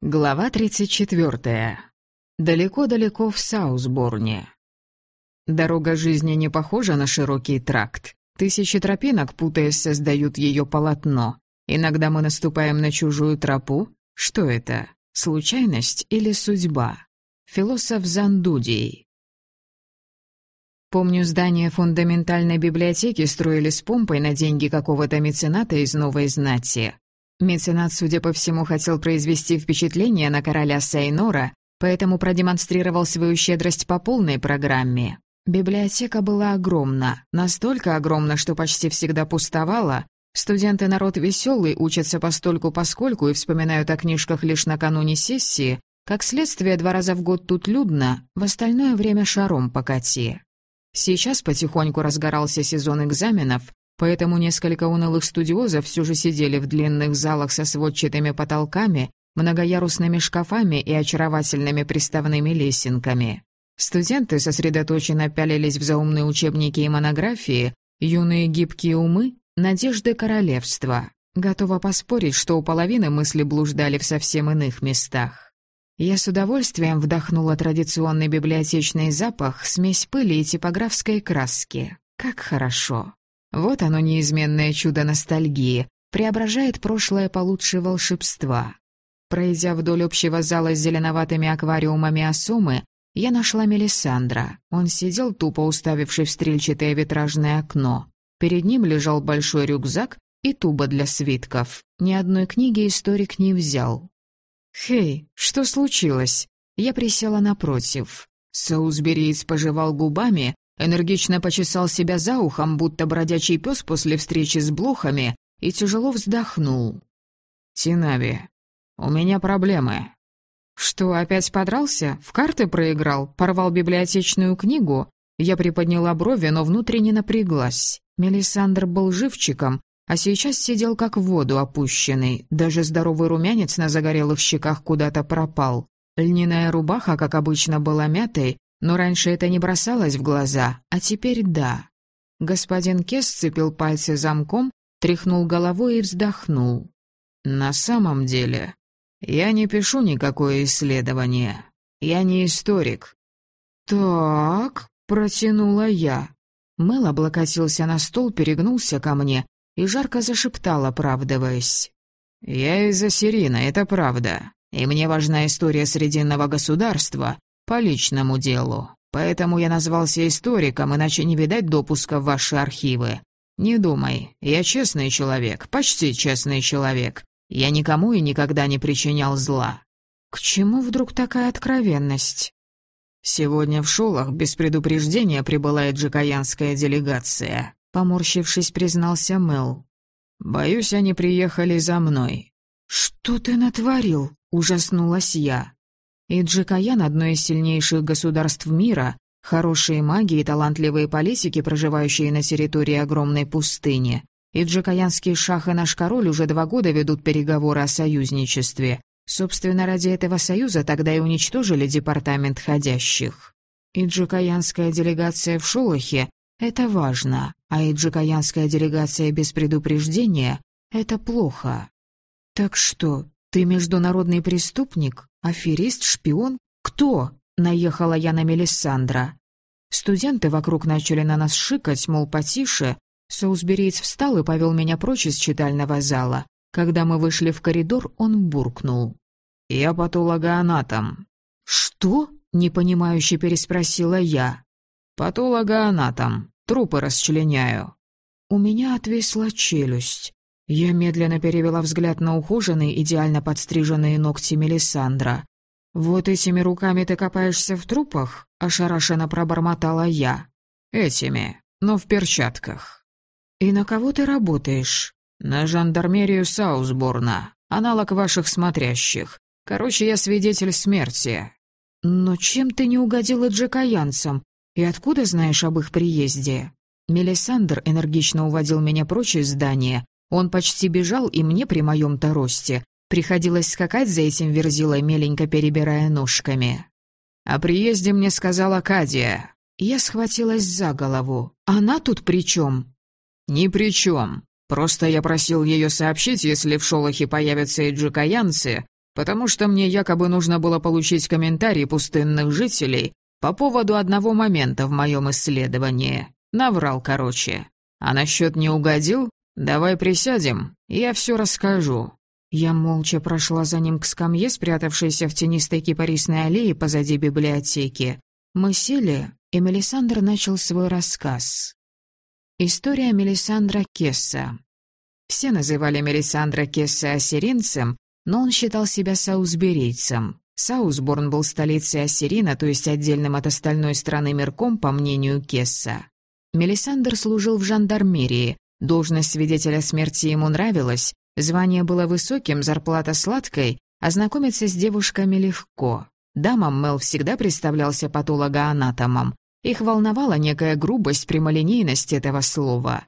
Глава 34. Далеко-далеко в Саусборне. Дорога жизни не похожа на широкий тракт. Тысячи тропинок, путаясь, создают ее полотно. Иногда мы наступаем на чужую тропу. Что это? Случайность или судьба? Философ Зандудий. Помню, здание фундаментальной библиотеки строили с помпой на деньги какого-то мецената из новой знати. Меценат, судя по всему, хотел произвести впечатление на короля Сейнора, поэтому продемонстрировал свою щедрость по полной программе. Библиотека была огромна, настолько огромна, что почти всегда пустовала. Студенты народ веселый, учатся постольку-поскольку и вспоминают о книжках лишь накануне сессии. Как следствие, два раза в год тут людно, в остальное время шаром покати. Сейчас потихоньку разгорался сезон экзаменов, Поэтому несколько унылых студиозов все же сидели в длинных залах со сводчатыми потолками, многоярусными шкафами и очаровательными приставными лесенками. Студенты сосредоточенно пялились в заумные учебники и монографии, юные гибкие умы — надежды королевства. Готова поспорить, что у половины мысли блуждали в совсем иных местах. Я с удовольствием вдохнула традиционный библиотечный запах, смесь пыли и типографской краски. Как хорошо. Вот оно неизменное чудо ностальгии, преображает прошлое получше волшебства. Пройдя вдоль общего зала с зеленоватыми аквариумами Асумы, я нашла Мелисандра. Он сидел, тупо уставившись в стрельчатое витражное окно. Перед ним лежал большой рюкзак и туба для свитков. Ни одной книги историк не взял. «Хей, что случилось?» Я присела напротив. Саусбериец пожевал губами, Энергично почесал себя за ухом, будто бродячий пес после встречи с блохами, и тяжело вздохнул. «Тинави, у меня проблемы». «Что, опять подрался? В карты проиграл? Порвал библиотечную книгу?» Я приподняла брови, но внутренне напряглась. Мелисандр был живчиком, а сейчас сидел как в воду опущенный. Даже здоровый румянец на загорелых щеках куда-то пропал. Льняная рубаха, как обычно, была мятой, но раньше это не бросалось в глаза, а теперь да. Господин Кес сцепил пальцы замком, тряхнул головой и вздохнул. «На самом деле, я не пишу никакое исследование. Я не историк». «Так», — протянула я. Мэл облокотился на стол, перегнулся ко мне и жарко зашептал, оправдываясь. «Я из Ассирина, это правда. И мне важна история Срединного государства, по личному делу. Поэтому я назвался историком, иначе не видать допуска в ваши архивы. Не думай, я честный человек, почти честный человек. Я никому и никогда не причинял зла. К чему вдруг такая откровенность? Сегодня в Шолах без предупреждения прибыла джикаянская делегация. Поморщившись, признался Мэл. «Боюсь, они приехали за мной». «Что ты натворил?» — ужаснулась я. И Джикаян — одно из сильнейших государств мира, хорошие маги и талантливые политики, проживающие на территории огромной пустыни. И джикаянский шах и наш король уже два года ведут переговоры о союзничестве. Собственно, ради этого союза тогда и уничтожили департамент ходящих. И джикаянская делегация в Шолохе — это важно, а и джикаянская делегация без предупреждения — это плохо. Так что, ты международный преступник? Аферист, шпион? Кто? Наехала я на Мелисандра. Студенты вокруг начали на нас шикать, мол, потише. Соусбериец встал и повел меня прочь из читального зала. Когда мы вышли в коридор, он буркнул. «Я патологоанатом». «Что?» — непонимающе переспросила я. «Патологоанатом. Трупы расчленяю». У меня отвисла челюсть. Я медленно перевела взгляд на ухоженные, идеально подстриженные ногти Мелисандра. «Вот этими руками ты копаешься в трупах?» — ошарашенно пробормотала я. «Этими, но в перчатках». «И на кого ты работаешь?» «На жандармерию Саусборна, аналог ваших смотрящих. Короче, я свидетель смерти». «Но чем ты не угодила джекаянцам? И откуда знаешь об их приезде?» Мелисандр энергично уводил меня прочь из здания, он почти бежал, и мне при моем-то росте приходилось скакать за этим верзилой, меленько перебирая ножками. О приезде мне сказала Кадия. Я схватилась за голову. Она тут при чем? Ни при чем. Просто я просил ее сообщить, если в Шолохе появятся и джикаянцы, потому что мне якобы нужно было получить комментарии пустынных жителей по поводу одного момента в моем исследовании. Наврал, короче. А насчет не угодил? Давай присядем, я все расскажу». Я молча прошла за ним к скамье, спрятавшейся в тенистой кипарисной аллее позади библиотеки. Мы сели, и Мелисандр начал свой рассказ. История Мелисандра Кесса. Все называли Мелисандра Кесса ассиринцем, но он считал себя саусберийцем. Саусборн был столицей Ассирина, то есть отдельным от остальной страны мирком, по мнению Кесса. Мелисандр служил в жандармерии, должность свидетеля смерти ему нравилась, звание было высоким, зарплата сладкой, а знакомиться с девушками легко. Дамам Мел всегда представлялся патологоанатомом. Их волновала некая грубость, прямолинейность этого слова.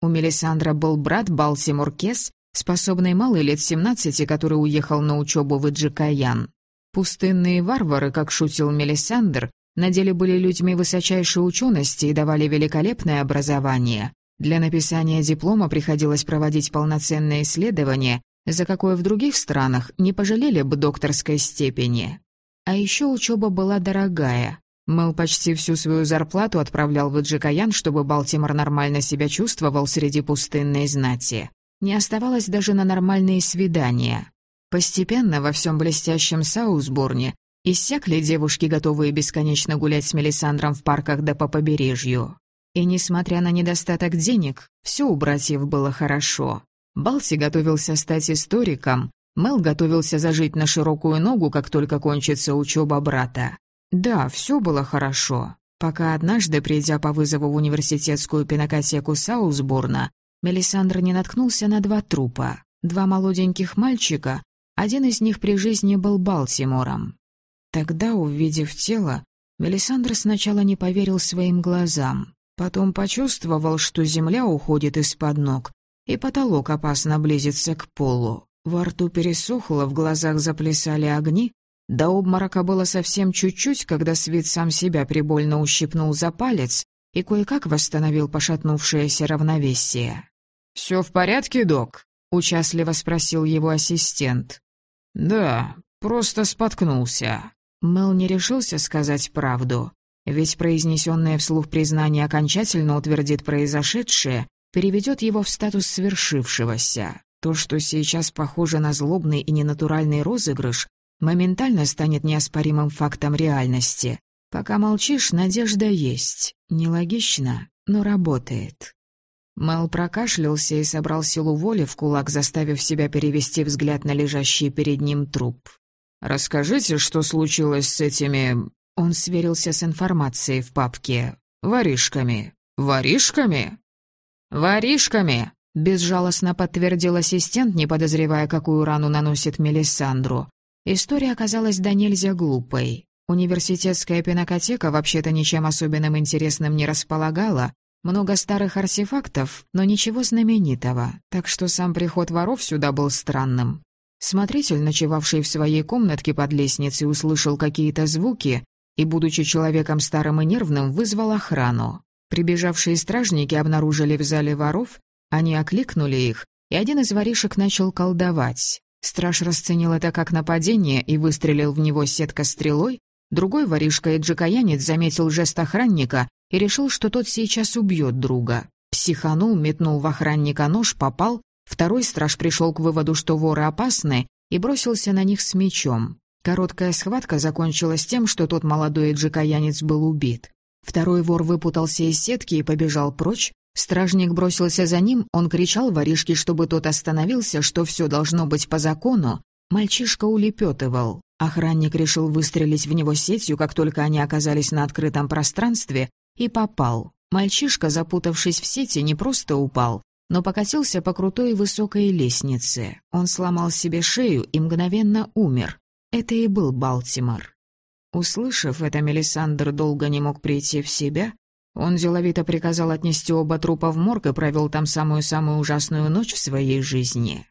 У Мелисандра был брат Балтимор Кесс, способный малый лет 17, который уехал на учебу в Иджикаян. Пустынные варвары, как шутил Мелисандр, на деле были людьми высочайшей учености и давали великолепное образование. Для написания диплома приходилось проводить полноценные исследования, за какое в других странах не пожалели бы докторской степени. А еще учеба была дорогая. Мэл почти всю свою зарплату отправлял в Иджикаян, чтобы Балтимор нормально себя чувствовал среди пустынной знати не оставалось даже на нормальные свидания. Постепенно во всем блестящем Саусборне иссякли девушки, готовые бесконечно гулять с Мелисандром в парках да по побережью. И несмотря на недостаток денег, все у братьев было хорошо. Балси готовился стать историком, Мел готовился зажить на широкую ногу, как только кончится учеба брата. Да, все было хорошо, пока однажды, придя по вызову в университетскую пинокотеку Саусборна, Мелисандр не наткнулся на два трупа. Два молоденьких мальчика, один из них при жизни был Балтимором. Тогда, увидев тело, Мелисандр сначала не поверил своим глазам, потом почувствовал, что земля уходит из-под ног, и потолок опасно близится к полу. Во рту пересохло, в глазах заплясали огни, до обморока было совсем чуть-чуть, когда Свит сам себя прибольно ущипнул за палец и кое-как восстановил пошатнувшееся равновесие. «Все в порядке, док?» — участливо спросил его ассистент. «Да, просто споткнулся». Мел не решился сказать правду, ведь произнесенное вслух признание окончательно утвердит произошедшее, переведет его в статус свершившегося. То, что сейчас похоже на злобный и ненатуральный розыгрыш, моментально станет неоспоримым фактом реальности. Пока молчишь, надежда есть. Нелогично, но работает. Мэл прокашлялся и собрал силу воли в кулак, заставив себя перевести взгляд на лежащий перед ним труп. «Расскажите, что случилось с этими...» Он сверился с информацией в папке. «Воришками. Воришками?» «Воришками!» — безжалостно подтвердил ассистент, не подозревая, какую рану наносит Мелисандру. История оказалась до нельзя глупой. Университетская пинокотека вообще-то ничем особенным интересным не располагала, много старых артефактов, но ничего знаменитого, так что сам приход воров сюда был странным. Смотритель, ночевавший в своей комнатке под лестницей, услышал какие-то звуки и, будучи человеком старым и нервным, вызвал охрану. Прибежавшие стражники обнаружили в зале воров, они окликнули их, и один из воришек начал колдовать. Страж расценил это как нападение и выстрелил в него сетка стрелой, Другой воришка и джекаянец заметил жест охранника и решил, что тот сейчас убьет друга. Психанул, метнул в охранника нож, попал. Второй страж пришел к выводу, что воры опасны, и бросился на них с мечом. Короткая схватка закончилась тем, что тот молодой джекаянец был убит. Второй вор выпутался из сетки и побежал прочь. Стражник бросился за ним, он кричал воришке, чтобы тот остановился, что все должно быть по закону. Мальчишка улепетывал. Охранник решил выстрелить в него сетью, как только они оказались на открытом пространстве, и попал. Мальчишка, запутавшись в сети, не просто упал, но покатился по крутой высокой лестнице. Он сломал себе шею и мгновенно умер. Это и был Балтимор. Услышав это, Мелисандр долго не мог прийти в себя. Он деловито приказал отнести оба трупа в морг и провел там самую-самую ужасную ночь в своей жизни.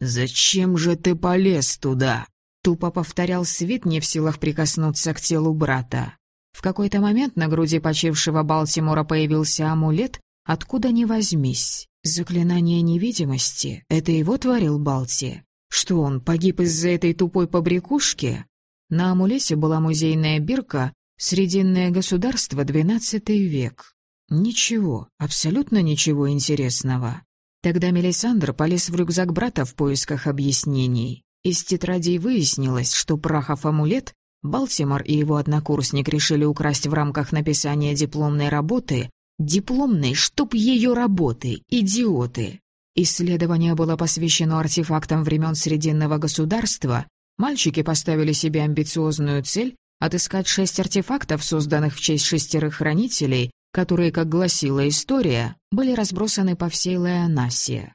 «Зачем же ты полез туда?» Тупо повторял Свит, не в силах прикоснуться к телу брата. В какой-то момент на груди почившего Балтимора появился амулет, откуда ни возьмись. Заклинание невидимости — это его творил Балти. Что он, погиб из-за этой тупой побрякушки? На амулете была музейная бирка «Срединное государство, XII век». Ничего, абсолютно ничего интересного. Тогда Мелисандр полез в рюкзак брата в поисках объяснений. Из тетрадей выяснилось, что прахов амулет Балтимор и его однокурсник решили украсть в рамках написания дипломной работы. Дипломной, чтоб ее работы, идиоты. Исследование было посвящено артефактам времен Срединного государства. Мальчики поставили себе амбициозную цель отыскать шесть артефактов, созданных в честь шестерых хранителей, которые, как гласила история, были разбросаны по всей Леонасе.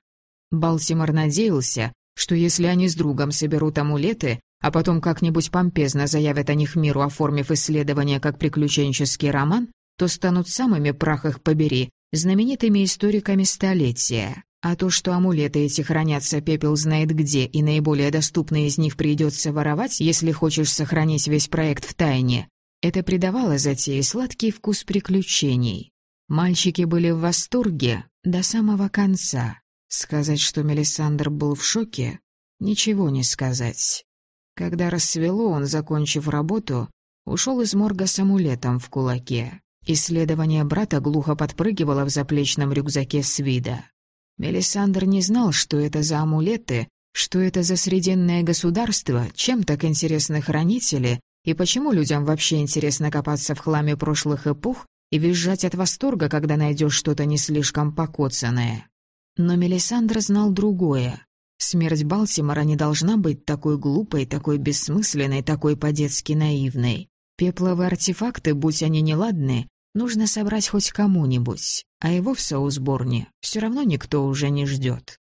Балтимор надеялся, что если они с другом соберут амулеты, а потом как-нибудь помпезно заявят о них миру, оформив исследование как приключенческий роман, то станут самыми, прах их побери, знаменитыми историками столетия. А то, что амулеты эти хранятся пепел знает где, и наиболее доступные из них придется воровать, если хочешь сохранить весь проект в тайне, это придавало затее сладкий вкус приключений. Мальчики были в восторге до самого конца. Сказать, что Мелисандр был в шоке, ничего не сказать. Когда рассвело, он, закончив работу, ушел из морга с амулетом в кулаке. Исследование брата глухо подпрыгивало в заплечном рюкзаке с вида. Мелисандр не знал, что это за амулеты, что это за срединное государство, чем так интересны хранители, и почему людям вообще интересно копаться в хламе прошлых эпох и визжать от восторга, когда найдешь что-то не слишком покоцанное. Но Мелисандр знал другое. Смерть Балтимора не должна быть такой глупой, такой бессмысленной, такой по-детски наивной. Пепловые артефакты, будь они неладны, нужно собрать хоть кому-нибудь а его в Саусборне все равно никто уже не ждет.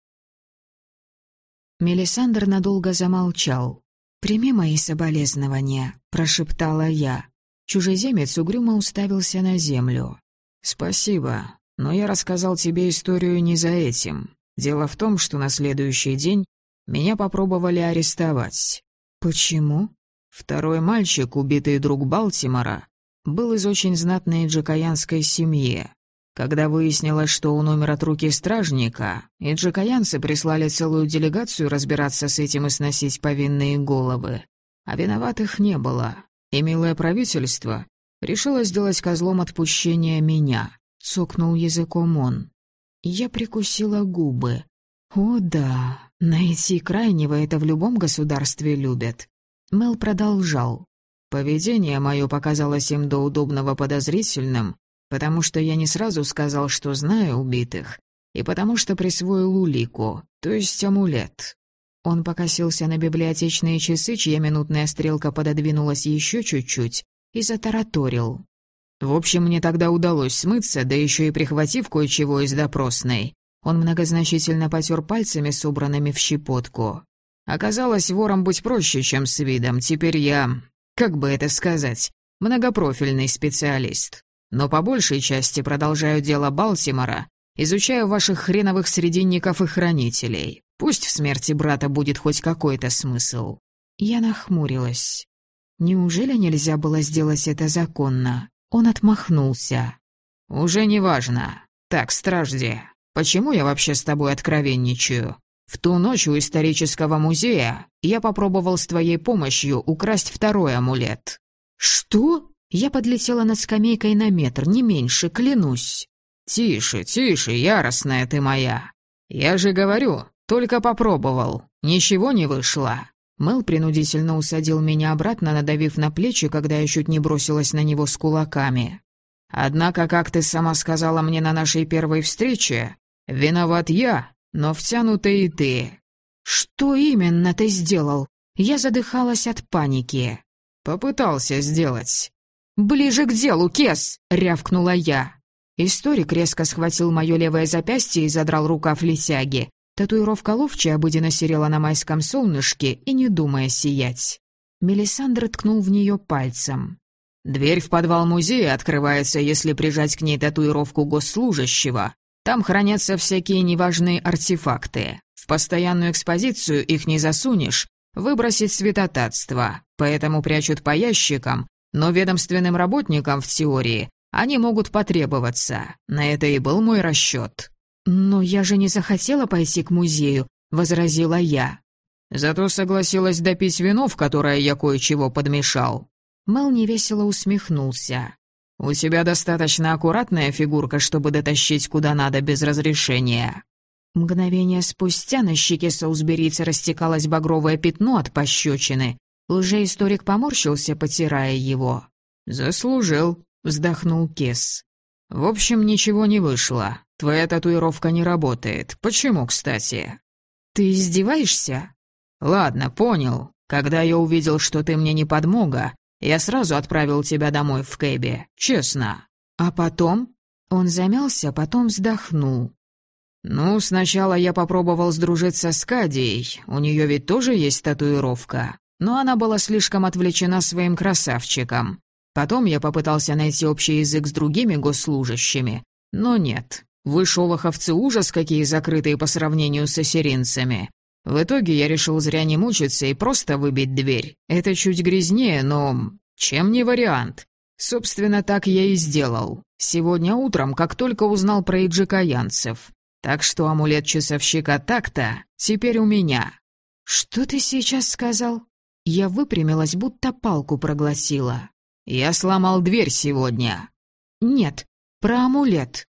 Мелисандр надолго замолчал. «Прими мои соболезнования», — прошептала я. Чужеземец угрюмо уставился на землю. «Спасибо, но я рассказал тебе историю не за этим. Дело в том, что на следующий день меня попробовали арестовать». «Почему?» Второй мальчик, убитый друг Балтимора, был из очень знатной джакаянской семьи. Когда выяснилось, что он умер от руки стражника, и джекаянцы прислали целую делегацию разбираться с этим и сносить повинные головы. А виноватых не было. И милое правительство решило сделать козлом отпущения меня. Цокнул языком он. Я прикусила губы. О да, найти крайнего это в любом государстве любят. Мел продолжал. Поведение мое показалось им до удобного подозрительным, потому что я не сразу сказал, что знаю убитых, и потому что присвоил улику, то есть амулет. Он покосился на библиотечные часы, чья минутная стрелка пододвинулась еще чуть-чуть, и затараторил. В общем, мне тогда удалось смыться, да еще и прихватив кое-чего из допросной. Он многозначительно потер пальцами, собранными в щепотку. Оказалось, вором быть проще, чем с видом. Теперь я, как бы это сказать, многопрофильный специалист. Но по большей части продолжаю дело Балтимора, изучаю ваших хреновых срединников и хранителей. Пусть в смерти брата будет хоть какой-то смысл». Я нахмурилась. Неужели нельзя было сделать это законно? Он отмахнулся. «Уже не важно. Так, стражди, почему я вообще с тобой откровенничаю? В ту ночь у исторического музея я попробовал с твоей помощью украсть второй амулет». «Что?» Я подлетела над скамейкой на метр, не меньше, клянусь. «Тише, тише, яростная ты моя. Я же говорю, только попробовал. Ничего не вышло». Мэл принудительно усадил меня обратно, надавив на плечи, когда я чуть не бросилась на него с кулаками. «Однако, как ты сама сказала мне на нашей первой встрече, виноват я, но втянутый и ты». «Что именно ты сделал?» Я задыхалась от паники. «Попытался сделать. «Ближе к делу, Кес!» — рявкнула я. Историк резко схватил мое левое запястье и задрал рукав летяги. Татуировка ловчи обыденно серела на майском солнышке и не думая сиять. Мелисандр ткнул в нее пальцем. «Дверь в подвал музея открывается, если прижать к ней татуировку госслужащего. Там хранятся всякие неважные артефакты. В постоянную экспозицию их не засунешь, выбросить святотатство, поэтому прячут по ящикам, но ведомственным работникам в теории они могут потребоваться. На это и был мой расчет. «Но я же не захотела пойти к музею», — возразила я. Зато согласилась допить вино, в которое я кое-чего подмешал». Мел невесело усмехнулся. «У тебя достаточно аккуратная фигурка, чтобы дотащить куда надо без разрешения». Мгновение спустя на щеке Саусберийца растекалось багровое пятно от пощечины. Лжеисторик поморщился, потирая его. «Заслужил», — вздохнул Кес. «В общем, ничего не вышло. Твоя татуировка не работает. Почему, кстати?» «Ты издеваешься?» «Ладно, понял. Когда я увидел, что ты мне не подмога, я сразу отправил тебя домой в Кэбе. Честно. А потом?» Он замялся, потом вздохнул. «Ну, сначала я попробовал сдружиться с Кадией. У нее ведь тоже есть татуировка. Но она была слишком отвлечена своим красавчиком. Потом я попытался найти общий язык с другими госслужащими. Но нет. Вы, шолоховцы, ужас какие закрытые по сравнению с ассиринцами. В итоге я решил зря не мучиться и просто выбить дверь. Это чуть грязнее, но... Чем не вариант? Собственно, так я и сделал. Сегодня утром, как только узнал про иджикаянцев. Так что амулет часовщика так-то теперь у меня. «Что ты сейчас сказал?» Я выпрямилась, будто палку прогласила. «Я сломал дверь сегодня». «Нет, про амулет».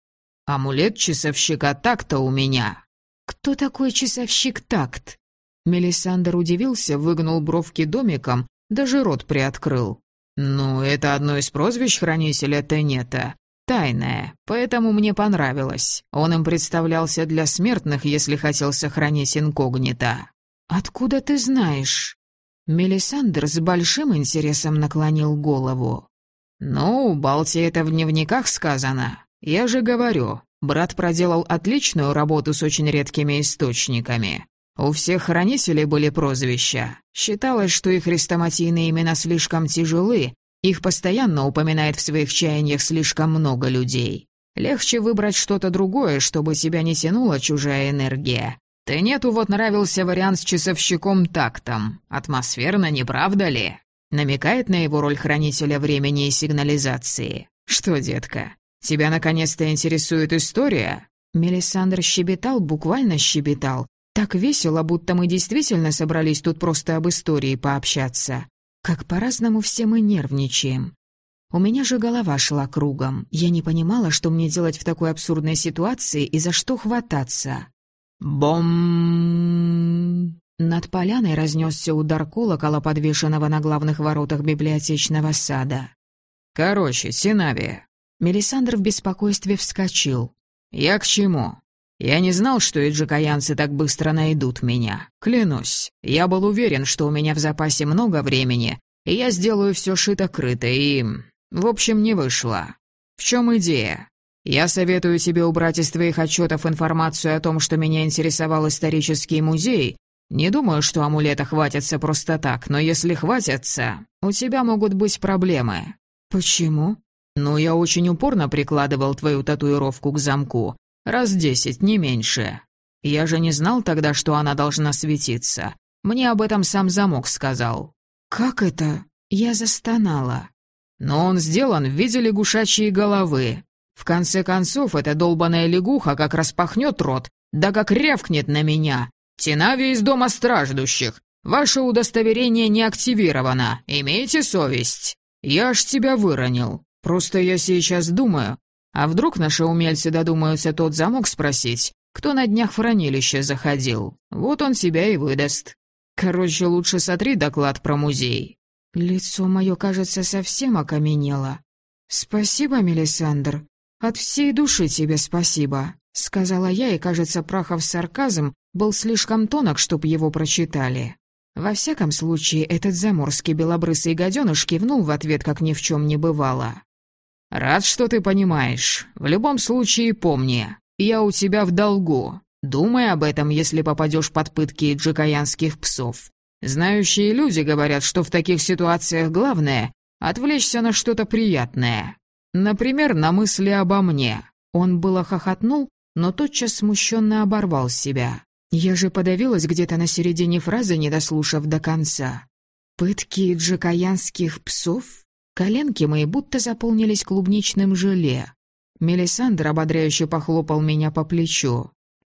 «Амулет часовщика так-то у меня». «Кто такой часовщик такт?» Мелисандр удивился, выгнул бровки домиком, даже рот приоткрыл. «Ну, это одно из прозвищ хранителя Тенета. Тайное, поэтому мне понравилось. Он им представлялся для смертных, если хотел сохранить инкогнито». «Откуда ты знаешь?» Мелисандр с большим интересом наклонил голову. «Ну, Балти это в дневниках сказано. Я же говорю, Брат проделал отличную работу с очень редкими источниками. У всех хранителей были прозвища. Считалось, что их хрестоматийные имена слишком тяжелы, их постоянно упоминает в своих чаяниях слишком много людей. Легче выбрать что-то другое, чтобы тебя не тянула чужая энергия. Ты нету вот нравился вариант с часовщиком тактом. Атмосферно, не правда ли? Намекает на его роль хранителя времени и сигнализации. Что, детка, Тебя наконец-то интересует история?» Мелисандр щебетал, буквально щебетал. Так весело, будто мы действительно собрались тут просто об истории пообщаться. Как по-разному все мы нервничаем. У меня же голова шла кругом. Я не понимала, что мне делать в такой абсурдной ситуации и за что хвататься. Бом! Над поляной разнесся удар колокола, подвешенного на главных воротах библиотечного сада. «Короче, Синави, Мелисандр в беспокойстве вскочил. «Я к чему? Я не знал, что иджикаянцы так быстро найдут меня. Клянусь, я был уверен, что у меня в запасе много времени, и я сделаю все шито-крыто, и... В общем, не вышло. В чем идея? Я советую тебе убрать из твоих отчетов информацию о том, что меня интересовал исторический музей. Не думаю, что амулета хватится просто так, но если хватятся, у тебя могут быть проблемы». «Почему?» «Ну, я очень упорно прикладывал твою татуировку к замку. Раз десять, не меньше. Я же не знал тогда, что она должна светиться. Мне об этом сам замок сказал». «Как это?» Я застонала. «Но он сделан в виде лягушачьей головы. В конце концов, эта долбаная лягуха как распахнет рот, да как рявкнет на меня. Тинави из дома страждущих. Ваше удостоверение не активировано. Имейте совесть. Я аж тебя выронил. Просто я сейчас думаю, а вдруг наши умельцы додумаются тот замок спросить, кто на днях в хранилище заходил. Вот он себя и выдаст. Короче, лучше сотри доклад про музей». Лицо мое, кажется, совсем окаменело. «Спасибо, Мелисандр. От всей души тебе спасибо», — сказала я, и, кажется, Прахов сарказм был слишком тонок, чтоб его прочитали. Во всяком случае, этот заморский белобрысый гаденыш кивнул в ответ, как ни в чем не бывало. «Рад, что ты понимаешь. В любом случае помни, я у тебя в долгу. Думай об этом, если попадешь под пытки джикаянских псов. Знающие люди говорят, что в таких ситуациях главное — отвлечься на что-то приятное. Например, на мысли обо мне». Он было хохотнул, но тотчас смущенно оборвал себя. Я же подавилась где-то на середине фразы, не дослушав до конца. «Пытки джикаянских псов?» Коленки мои будто заполнились клубничным желе. Мелисандр ободряюще похлопал меня по плечу.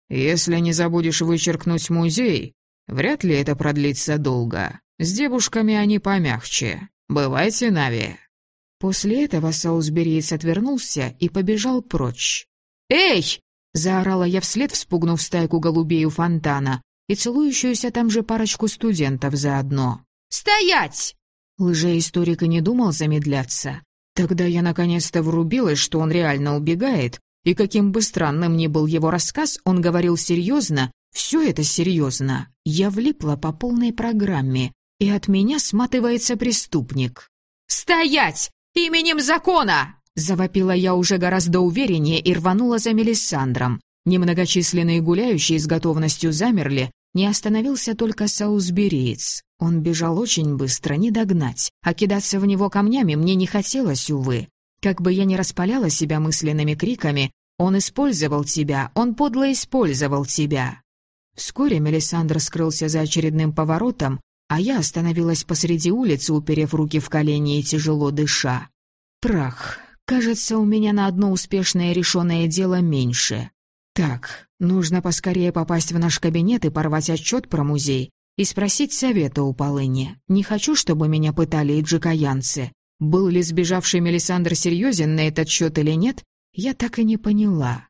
«Если не забудешь вычеркнуть музей, Вряд ли это продлится долго. С девушками они помягче. Бывайте, Нави». После этого Саусбериец отвернулся и побежал прочь. «Эй!» — заорала я вслед, вспугнув стайку голубей у фонтана и целующуюся там же парочку студентов заодно. «Стоять!» Лжеисторик и не думал замедляться. Тогда я наконец-то врубилась, что он реально убегает, и каким бы странным ни был его рассказ, он говорил серьезно, все это серьезно. Я влипла по полной программе, и от меня сматывается преступник. «Стоять! Именем закона!» Завопила я уже гораздо увереннее и рванула за Мелисандром. Немногочисленные гуляющие с готовностью замерли, не остановился только Саусбериец. Он бежал очень быстро, не догнать, а кидаться в него камнями мне не хотелось, увы. Как бы я ни распаляла себя мысленными криками, он использовал тебя, он подло использовал тебя. Вскоре Мелисандр скрылся за очередным поворотом, а я остановилась посреди улицы, уперев руки в колени и тяжело дыша. Прах. Кажется, у меня на одно успешное решенное дело меньше. Так, нужно поскорее попасть в наш кабинет и порвать отчет про музей и спросить совета у Полыни. Не хочу, чтобы меня пытали и джикаянцы. Был ли сбежавший Мелисандр серьезен на этот счет или нет, я так и не поняла.